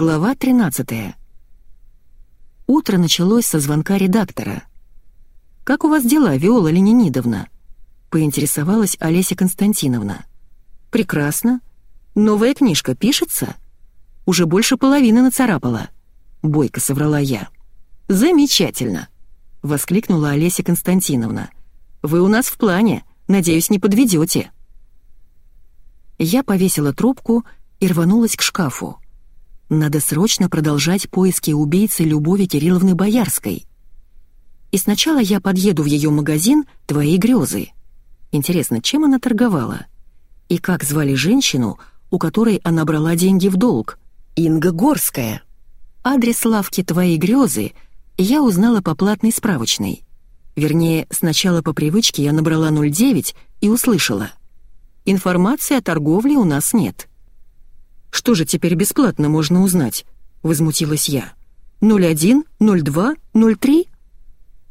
Глава 13. Утро началось со звонка редактора. «Как у вас дела, Виола Ленинидовна?» — поинтересовалась Олеся Константиновна. «Прекрасно. Новая книжка пишется?» «Уже больше половины нацарапала», — бойко соврала я. «Замечательно!» — воскликнула Олеся Константиновна. «Вы у нас в плане. Надеюсь, не подведете. Я повесила трубку и рванулась к шкафу. Надо срочно продолжать поиски убийцы Любови Кирилловны Боярской. И сначала я подъеду в ее магазин «Твои грезы». Интересно, чем она торговала? И как звали женщину, у которой она брала деньги в долг? Инга Горская. Адрес лавки «Твои грезы» я узнала по платной справочной. Вернее, сначала по привычке я набрала 09 и услышала. «Информации о торговле у нас нет». Что же теперь бесплатно можно узнать?» — возмутилась я. «01, 02, 03?»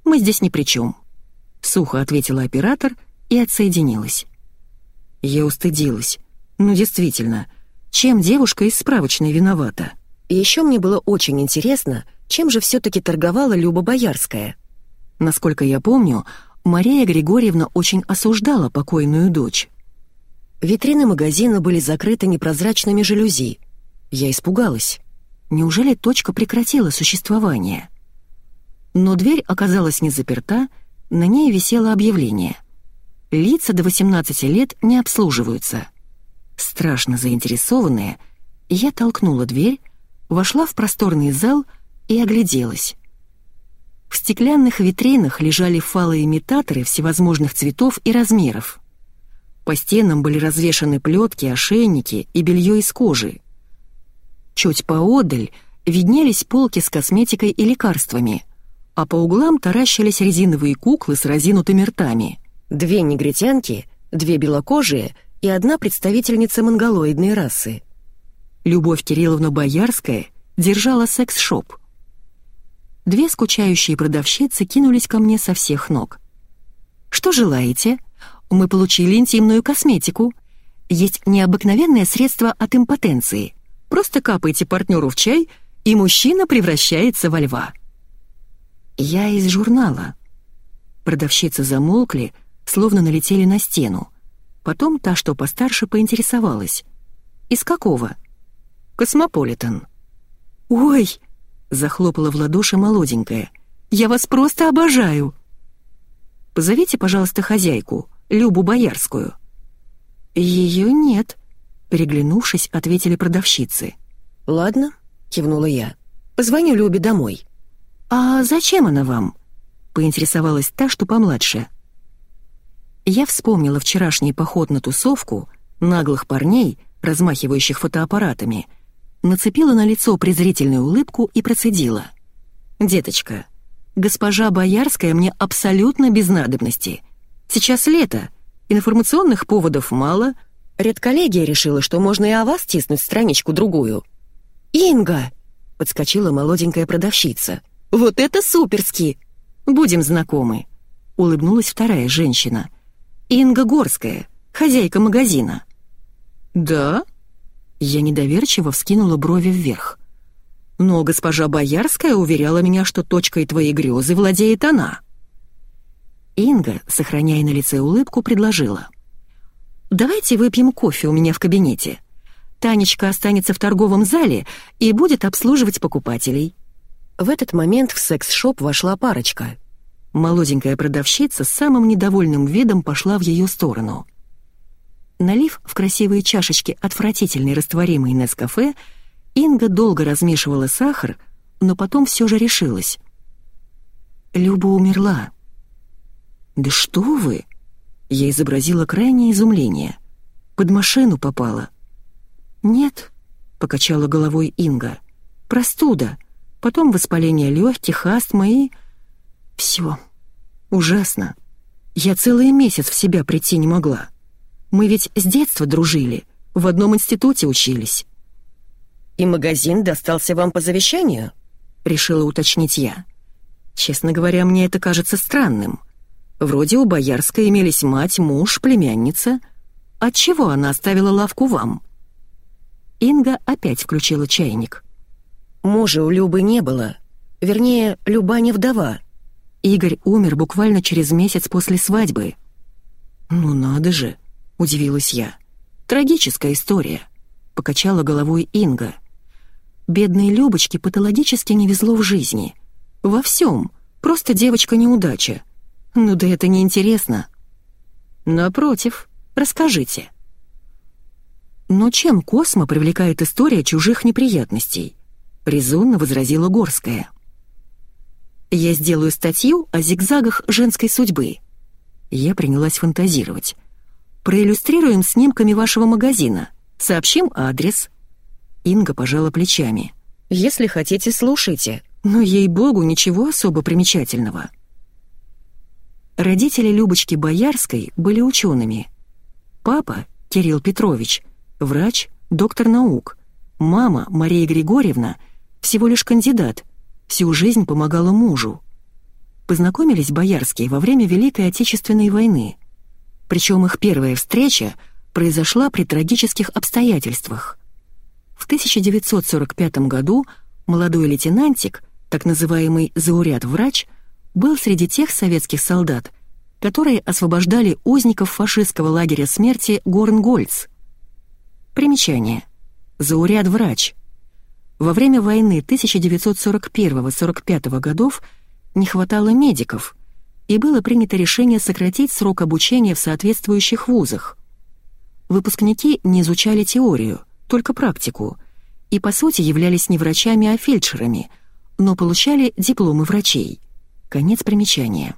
«Мы здесь ни при чем», — сухо ответила оператор и отсоединилась. Я устыдилась. Ну, действительно, чем девушка из справочной виновата? И еще мне было очень интересно, чем же все-таки торговала Люба Боярская. Насколько я помню, Мария Григорьевна очень осуждала покойную дочь. Витрины магазина были закрыты непрозрачными жалюзи. Я испугалась. Неужели точка прекратила существование? Но дверь оказалась не заперта, на ней висело объявление. Лица до 18 лет не обслуживаются. Страшно заинтересованная, я толкнула дверь, вошла в просторный зал и огляделась. В стеклянных витринах лежали фалоимитаторы всевозможных цветов и размеров. По стенам были развешаны плетки, ошейники и белье из кожи. Чуть поодаль виднелись полки с косметикой и лекарствами, а по углам таращились резиновые куклы с разинутыми ртами. Две негритянки, две белокожие и одна представительница монголоидной расы. Любовь Кирилловна Боярская держала секс-шоп. Две скучающие продавщицы кинулись ко мне со всех ног. «Что желаете?» Мы получили интимную косметику. Есть необыкновенное средство от импотенции. Просто капайте партнеру в чай, и мужчина превращается во льва. Я из журнала. Продавщицы замолкли, словно налетели на стену. Потом та, что постарше, поинтересовалась. «Из какого?» «Космополитен». «Ой!» — захлопала в ладоши молоденькая. «Я вас просто обожаю!» «Позовите, пожалуйста, хозяйку», Любу Боярскую?» «Ее нет», — переглянувшись, ответили продавщицы. «Ладно», — кивнула я. «Позвоню Любе домой». «А зачем она вам?» — поинтересовалась та, что помладше. Я вспомнила вчерашний поход на тусовку, наглых парней, размахивающих фотоаппаратами, нацепила на лицо презрительную улыбку и процедила. «Деточка, госпожа Боярская мне абсолютно без надобности. Сейчас лето, информационных поводов мало. Редколлегия решила, что можно и о вас тиснуть страничку-другую. «Инга!» — подскочила молоденькая продавщица. «Вот это суперски! Будем знакомы!» — улыбнулась вторая женщина. «Инга Горская, хозяйка магазина». «Да?» Я недоверчиво вскинула брови вверх. «Но госпожа Боярская уверяла меня, что точкой твоей грезы владеет она». Инга, сохраняя на лице улыбку, предложила. «Давайте выпьем кофе у меня в кабинете. Танечка останется в торговом зале и будет обслуживать покупателей». В этот момент в секс-шоп вошла парочка. Молоденькая продавщица с самым недовольным видом пошла в ее сторону. Налив в красивые чашечки отвратительный растворимый Нескафе, Инга долго размешивала сахар, но потом все же решилась. Люба умерла. «Да что вы!» Я изобразила крайнее изумление. «Под машину попала». «Нет», — покачала головой Инга. «Простуда, потом воспаление легких, астма и...» «Все. Ужасно. Я целый месяц в себя прийти не могла. Мы ведь с детства дружили, в одном институте учились». «И магазин достался вам по завещанию?» — решила уточнить я. «Честно говоря, мне это кажется странным». Вроде у Боярской имелись мать, муж, племянница. Отчего она оставила лавку вам?» Инга опять включила чайник. Мужа у Любы не было. Вернее, Люба не вдова. Игорь умер буквально через месяц после свадьбы. «Ну надо же!» — удивилась я. «Трагическая история», — покачала головой Инга. «Бедной Любочке патологически не везло в жизни. Во всем. Просто девочка-неудача. Ну да это не интересно. Напротив, расскажите». «Но чем Космо привлекает история чужих неприятностей?» — резонно возразила Горская. «Я сделаю статью о зигзагах женской судьбы». Я принялась фантазировать. «Проиллюстрируем снимками вашего магазина. Сообщим адрес». Инга пожала плечами. «Если хотите, слушайте. Но, ей-богу, ничего особо примечательного». Родители Любочки Боярской были учеными. Папа, Кирилл Петрович, врач, доктор наук. Мама, Мария Григорьевна, всего лишь кандидат, всю жизнь помогала мужу. Познакомились Боярские во время Великой Отечественной войны. Причем их первая встреча произошла при трагических обстоятельствах. В 1945 году молодой лейтенантик, так называемый зауряд-врач, был среди тех советских солдат, которые освобождали узников фашистского лагеря смерти Горнгольц – Примечание. Зауряд-врач. Во время войны 1941-45 годов не хватало медиков, и было принято решение сократить срок обучения в соответствующих вузах. Выпускники не изучали теорию, только практику, и по сути являлись не врачами, а фельдшерами, но получали дипломы врачей. Конец примечания.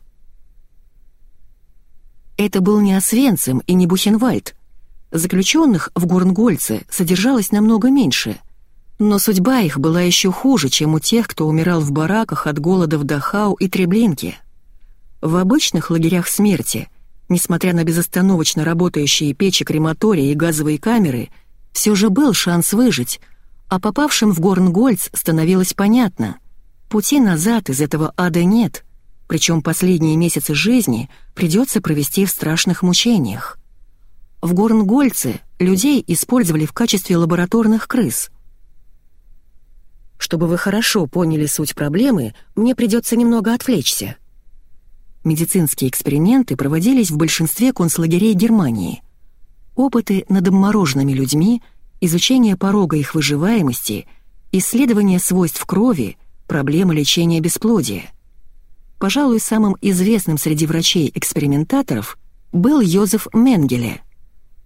Это был не Освенцим и не Бухенвальд, Заключенных в Гурнгольце содержалось намного меньше, но судьба их была еще хуже, чем у тех, кто умирал в бараках от голода в Дахау и Треблинке. В обычных лагерях смерти, несмотря на безостановочно работающие печи крематории и газовые камеры, все же был шанс выжить, а попавшим в Горнгольц становилось понятно — пути назад из этого ада нет, причем последние месяцы жизни придется провести в страшных мучениях. В Горнгольце людей использовали в качестве лабораторных крыс. Чтобы вы хорошо поняли суть проблемы, мне придется немного отвлечься. Медицинские эксперименты проводились в большинстве концлагерей Германии. Опыты над обмороженными людьми, изучение порога их выживаемости, исследование свойств крови, проблемы лечения бесплодия. Пожалуй, самым известным среди врачей-экспериментаторов был Йозеф Менгеле –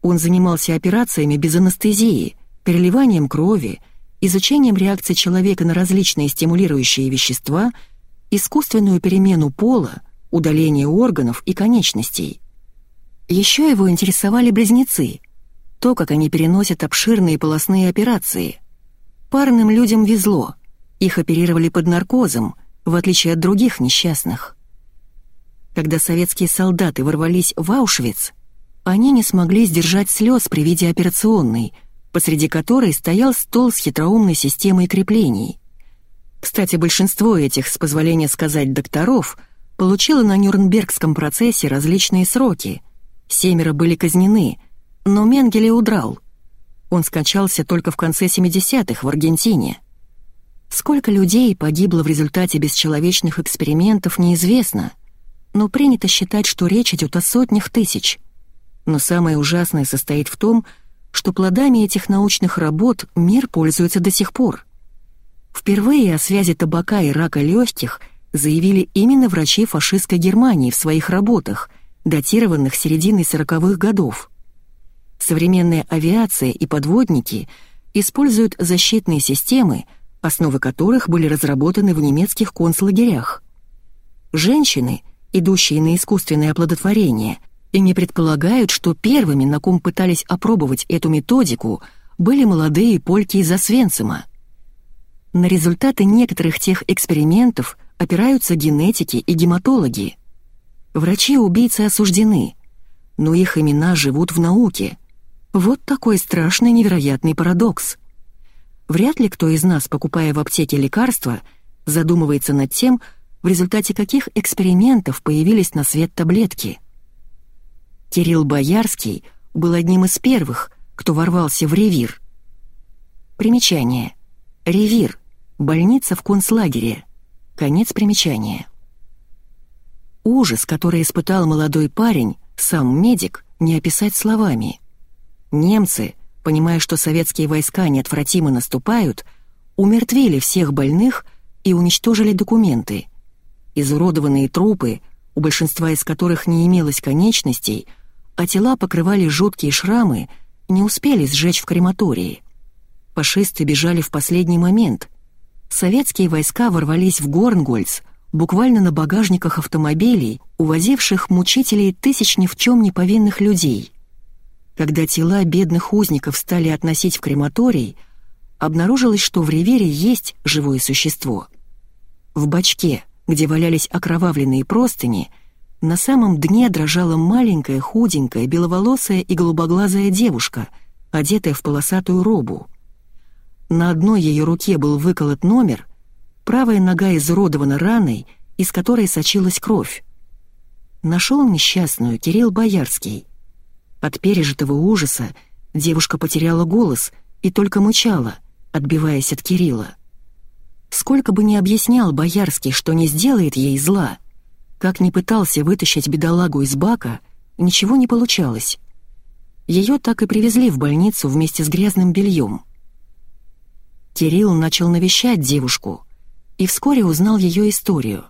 он занимался операциями без анестезии, переливанием крови, изучением реакции человека на различные стимулирующие вещества, искусственную перемену пола, удаление органов и конечностей. Еще его интересовали близнецы, то, как они переносят обширные полостные операции. Парным людям везло, их оперировали под наркозом, в отличие от других несчастных. Когда советские солдаты ворвались в Аушвиц, они не смогли сдержать слез при виде операционной, посреди которой стоял стол с хитроумной системой креплений. Кстати, большинство этих, с позволения сказать, докторов получило на Нюрнбергском процессе различные сроки. Семеро были казнены, но Менгеле удрал. Он скончался только в конце 70-х в Аргентине. Сколько людей погибло в результате бесчеловечных экспериментов, неизвестно, но принято считать, что речь идет о сотнях тысяч — но самое ужасное состоит в том, что плодами этих научных работ мир пользуется до сих пор. Впервые о связи табака и рака легких заявили именно врачи фашистской Германии в своих работах, датированных серединой 40-х годов. Современная авиация и подводники используют защитные системы, основы которых были разработаны в немецких концлагерях. Женщины, идущие на искусственное оплодотворение – и не предполагают, что первыми, на ком пытались опробовать эту методику, были молодые польки из Освенцима. На результаты некоторых тех экспериментов опираются генетики и гематологи. Врачи-убийцы осуждены, но их имена живут в науке. Вот такой страшный невероятный парадокс. Вряд ли кто из нас, покупая в аптеке лекарства, задумывается над тем, в результате каких экспериментов появились на свет таблетки. Кирилл Боярский был одним из первых, кто ворвался в ревир. Примечание. Ревир Больница в концлагере. Конец примечания. Ужас, который испытал молодой парень, сам медик, не описать словами. Немцы, понимая, что советские войска неотвратимо наступают, умертвили всех больных и уничтожили документы. Изуродованные трупы, у большинства из которых не имелось конечностей, а тела покрывали жуткие шрамы, не успели сжечь в крематории. Фашисты бежали в последний момент. Советские войска ворвались в Горнгольц, буквально на багажниках автомобилей, увозивших мучителей тысяч ни в чем не повинных людей. Когда тела бедных узников стали относить в крематорий, обнаружилось, что в ревере есть живое существо. В бачке, где валялись окровавленные простыни, на самом дне дрожала маленькая, худенькая, беловолосая и голубоглазая девушка, одетая в полосатую робу. На одной ее руке был выколот номер, правая нога изуродована раной, из которой сочилась кровь. Нашел несчастную Кирилл Боярский. От пережитого ужаса девушка потеряла голос и только мычала, отбиваясь от Кирилла. Сколько бы ни объяснял Боярский, что не сделает ей зла, как ни пытался вытащить бедолагу из бака, ничего не получалось. Ее так и привезли в больницу вместе с грязным бельем. Кирилл начал навещать девушку и вскоре узнал ее историю.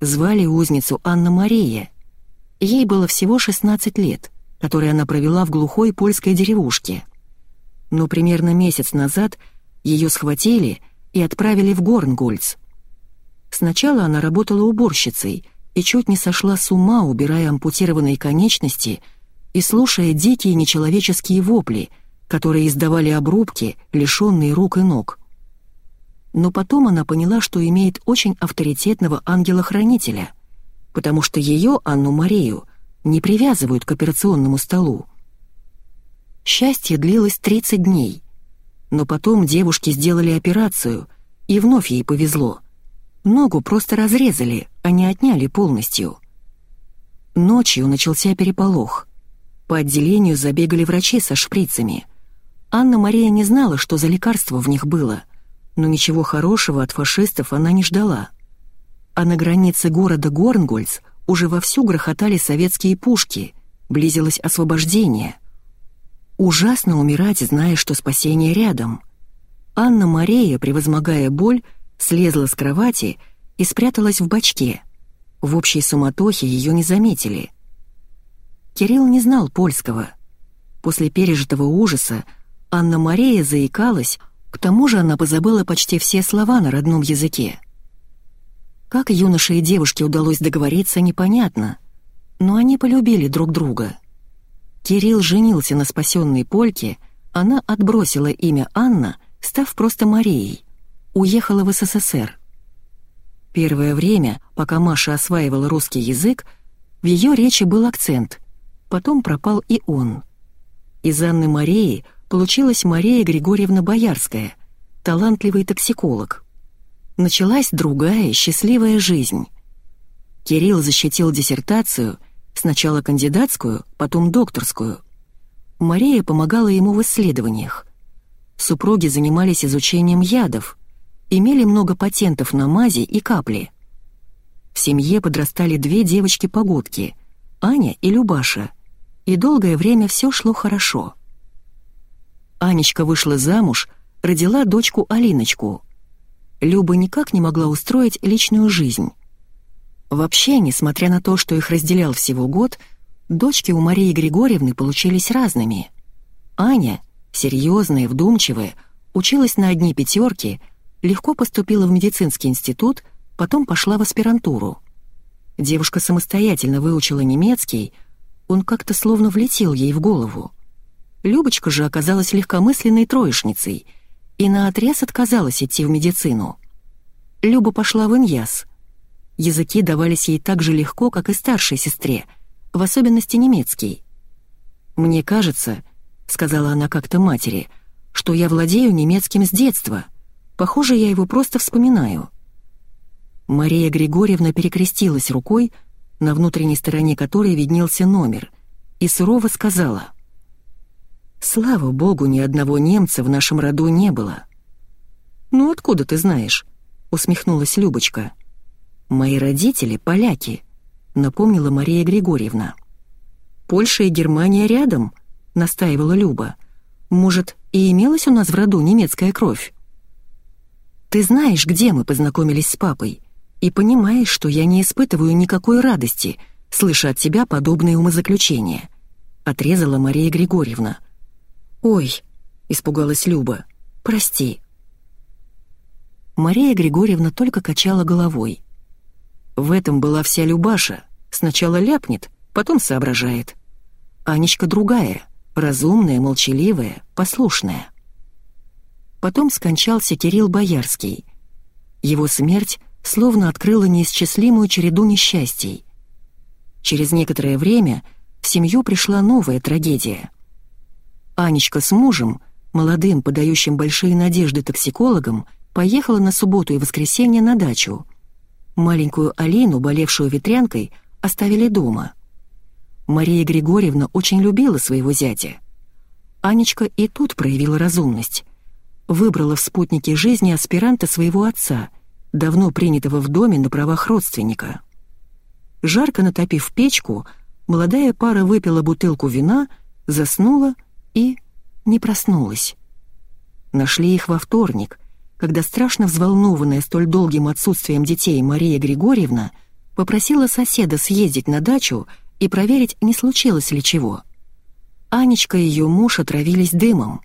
Звали узницу Анна Мария. Ей было всего 16 лет, которые она провела в глухой польской деревушке. Но примерно месяц назад ее схватили и отправили в Горнгольц. Сначала она работала уборщицей и чуть не сошла с ума, убирая ампутированные конечности и слушая дикие нечеловеческие вопли — которые издавали обрубки, лишенные рук и ног. Но потом она поняла, что имеет очень авторитетного ангела-хранителя, потому что ее, Анну Марию, не привязывают к операционному столу. Счастье длилось 30 дней, но потом девушке сделали операцию, и вновь ей повезло. Ногу просто разрезали, а не отняли полностью. Ночью начался переполох. По отделению забегали врачи со шприцами — Анна-Мария не знала, что за лекарство в них было, но ничего хорошего от фашистов она не ждала. А на границе города Горнгольц уже вовсю грохотали советские пушки, близилось освобождение. Ужасно умирать, зная, что спасение рядом. Анна-Мария, превозмогая боль, слезла с кровати и спряталась в бачке. В общей суматохе ее не заметили. Кирилл не знал польского. После пережитого ужаса Анна-Мария заикалась, к тому же она позабыла почти все слова на родном языке. Как юноше и девушке удалось договориться, непонятно, но они полюбили друг друга. Кирилл женился на спасенной Польке, она отбросила имя Анна, став просто Марией, уехала в СССР. Первое время, пока Маша осваивала русский язык, в ее речи был акцент, потом пропал и он. Из Анны Марии получилась Мария Григорьевна Боярская, талантливый токсиколог. Началась другая счастливая жизнь. Кирилл защитил диссертацию, сначала кандидатскую, потом докторскую. Мария помогала ему в исследованиях. Супруги занимались изучением ядов, имели много патентов на мази и капли. В семье подрастали две девочки-погодки, Аня и Любаша, и долгое время все шло хорошо. Анечка вышла замуж, родила дочку Алиночку. Люба никак не могла устроить личную жизнь. Вообще, несмотря на то, что их разделял всего год, дочки у Марии Григорьевны получились разными. Аня, серьезная, вдумчивая, училась на одни пятерки, легко поступила в медицинский институт, потом пошла в аспирантуру. Девушка самостоятельно выучила немецкий, он как-то словно влетел ей в голову. Любочка же оказалась легкомысленной троечницей и наотрез отказалась идти в медицину. Люба пошла в иньяс. Языки давались ей так же легко, как и старшей сестре, в особенности немецкий. «Мне кажется», — сказала она как-то матери, — «что я владею немецким с детства. Похоже, я его просто вспоминаю». Мария Григорьевна перекрестилась рукой, на внутренней стороне которой виднелся номер, и сурово сказала — Слава богу, ни одного немца в нашем роду не было. «Ну откуда ты знаешь?» — усмехнулась Любочка. «Мои родители — поляки», — напомнила Мария Григорьевна. «Польша и Германия рядом», — настаивала Люба. «Может, и имелась у нас в роду немецкая кровь?» «Ты знаешь, где мы познакомились с папой, и понимаешь, что я не испытываю никакой радости, слыша от тебя подобные умозаключения», — отрезала Мария Григорьевна. «Ой», — испугалась Люба, — «прости». Мария Григорьевна только качала головой. В этом была вся Любаша. Сначала ляпнет, потом соображает. Анечка другая, разумная, молчаливая, послушная. Потом скончался Кирилл Боярский. Его смерть словно открыла неисчислимую череду несчастий. Через некоторое время в семью пришла новая трагедия. Анечка с мужем, молодым, подающим большие надежды токсикологом, поехала на субботу и воскресенье на дачу. Маленькую Алину, болевшую ветрянкой, оставили дома. Мария Григорьевна очень любила своего зятя. Анечка и тут проявила разумность. Выбрала в спутнике жизни аспиранта своего отца, давно принятого в доме на правах родственника. Жарко натопив печку, молодая пара выпила бутылку вина, заснула и не проснулась. Нашли их во вторник, когда страшно взволнованная столь долгим отсутствием детей Мария Григорьевна попросила соседа съездить на дачу и проверить, не случилось ли чего. Анечка и ее муж отравились дымом.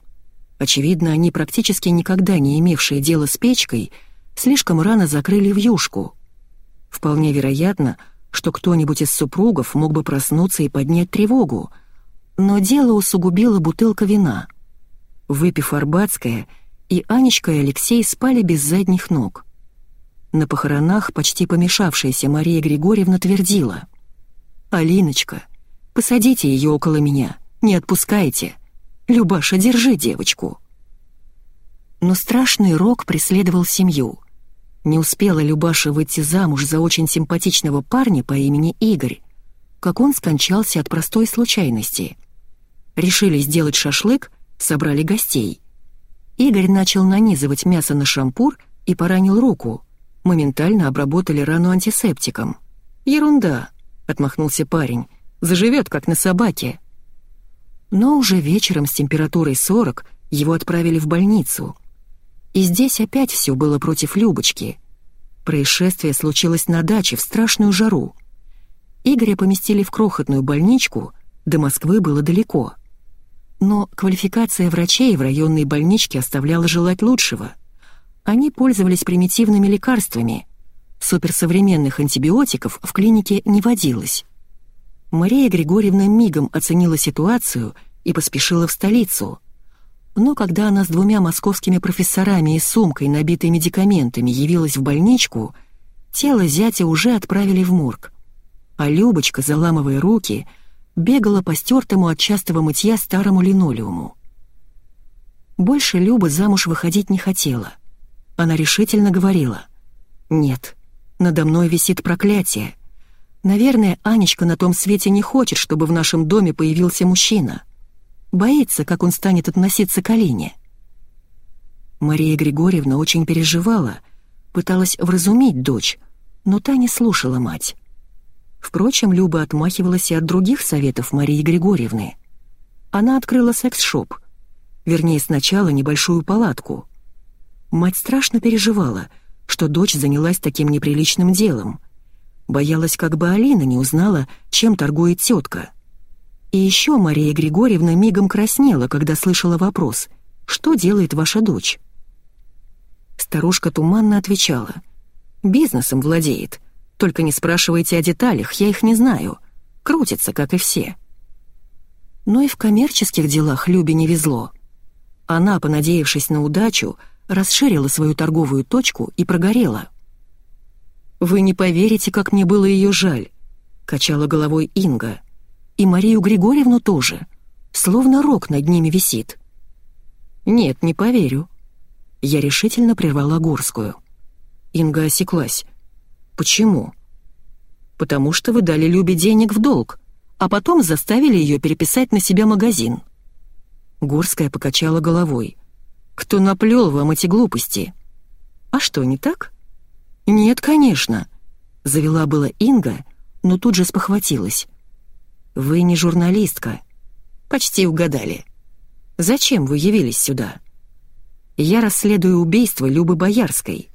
Очевидно, они, практически никогда не имевшие дела с печкой, слишком рано закрыли вьюшку. Вполне вероятно, что кто-нибудь из супругов мог бы проснуться и поднять тревогу, но дело усугубила бутылка вина. Выпив арбатское, и Анечка и Алексей спали без задних ног. На похоронах почти помешавшаяся Мария Григорьевна твердила. «Алиночка, посадите ее около меня, не отпускайте. Любаша, держи девочку». Но страшный рок преследовал семью. Не успела Любаша выйти замуж за очень симпатичного парня по имени Игорь, как он скончался от простой случайности. Решили сделать шашлык, собрали гостей — Игорь начал нанизывать мясо на шампур и поранил руку. Моментально обработали рану антисептиком. «Ерунда», — отмахнулся парень. «Заживет, как на собаке». Но уже вечером с температурой 40 его отправили в больницу. И здесь опять все было против Любочки. Происшествие случилось на даче в страшную жару. Игоря поместили в крохотную больничку, до Москвы было далеко. Но квалификация врачей в районной больничке оставляла желать лучшего. Они пользовались примитивными лекарствами. Суперсовременных антибиотиков в клинике не водилось. Мария Григорьевна мигом оценила ситуацию и поспешила в столицу. Но когда она с двумя московскими профессорами и сумкой, набитой медикаментами, явилась в больничку, тело зятя уже отправили в морг. А Любочка, заламывая руки, — бегала по стертому от частого мытья старому линолеуму. Больше Люба замуж выходить не хотела. Она решительно говорила. «Нет, надо мной висит проклятие. Наверное, Анечка на том свете не хочет, чтобы в нашем доме появился мужчина. Боится, как он станет относиться к Алине». Мария Григорьевна очень переживала, пыталась вразумить дочь, но та не слушала мать. Впрочем, Люба отмахивалась и от других советов Марии Григорьевны. Она открыла секс-шоп. Вернее, сначала небольшую палатку. Мать страшно переживала, что дочь занялась таким неприличным делом. Боялась, как бы Алина не узнала, чем торгует тетка. И еще Мария Григорьевна мигом краснела, когда слышала вопрос «Что делает ваша дочь?» Старушка туманно отвечала «Бизнесом владеет» Только не спрашивайте о деталях, я их не знаю. Крутится, как и все. Но и в коммерческих делах Любе не везло. Она, понадеявшись на удачу, расширила свою торговую точку и прогорела. «Вы не поверите, как мне было ее жаль», — качала головой Инга. «И Марию Григорьевну тоже. Словно рог над ними висит». «Нет, не поверю». Я решительно прервала Горскую. Инга осеклась. «Почему?» «Потому что вы дали Любе денег в долг, а потом заставили ее переписать на себя магазин». Горская покачала головой. «Кто наплел вам эти глупости? А что, не так?» «Нет, конечно», — завела была Инга, но тут же спохватилась. «Вы не журналистка». «Почти угадали. Зачем вы явились сюда?» «Я расследую убийство Любы Боярской».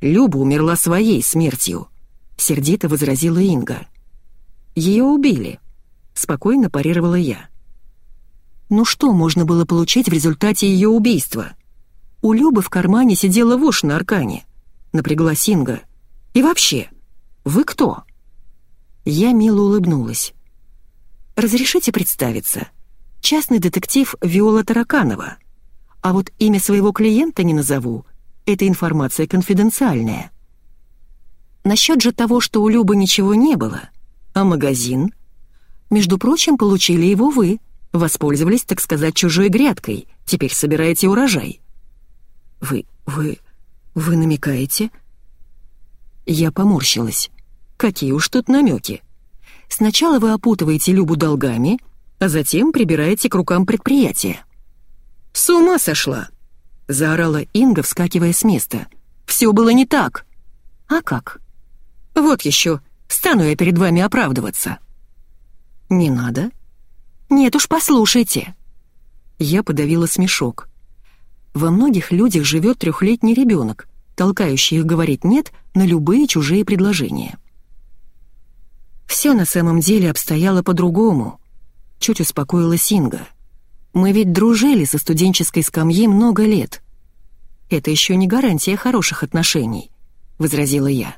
«Люба умерла своей смертью», — сердито возразила Инга. «Ее убили», — спокойно парировала я. «Ну что можно было получить в результате ее убийства?» У Любы в кармане сидела вошь на аркане. Напрягла Синга. «И вообще, вы кто?» Я мило улыбнулась. «Разрешите представиться? Частный детектив Виола Тараканова. А вот имя своего клиента не назову. Эта информация конфиденциальная. Насчет же того, что у Любы ничего не было, а магазин? Между прочим, получили его вы, воспользовались, так сказать, чужой грядкой, теперь собираете урожай. Вы, вы, вы намекаете? Я поморщилась. Какие уж тут намеки. Сначала вы опутываете Любу долгами, а затем прибираете к рукам предприятия. «С ума сошла!» — заорала Инга, вскакивая с места. «Все было не так!» «А как?» «Вот еще, стану я перед вами оправдываться». «Не надо?» «Нет уж, послушайте». Я подавила смешок. Во многих людях живет трехлетний ребенок, толкающий их говорить «нет» на любые чужие предложения. Все на самом деле обстояло по-другому. Чуть успокоила Синга. Мы ведь дружили со студенческой скамьи много лет. Это еще не гарантия хороших отношений, возразила я.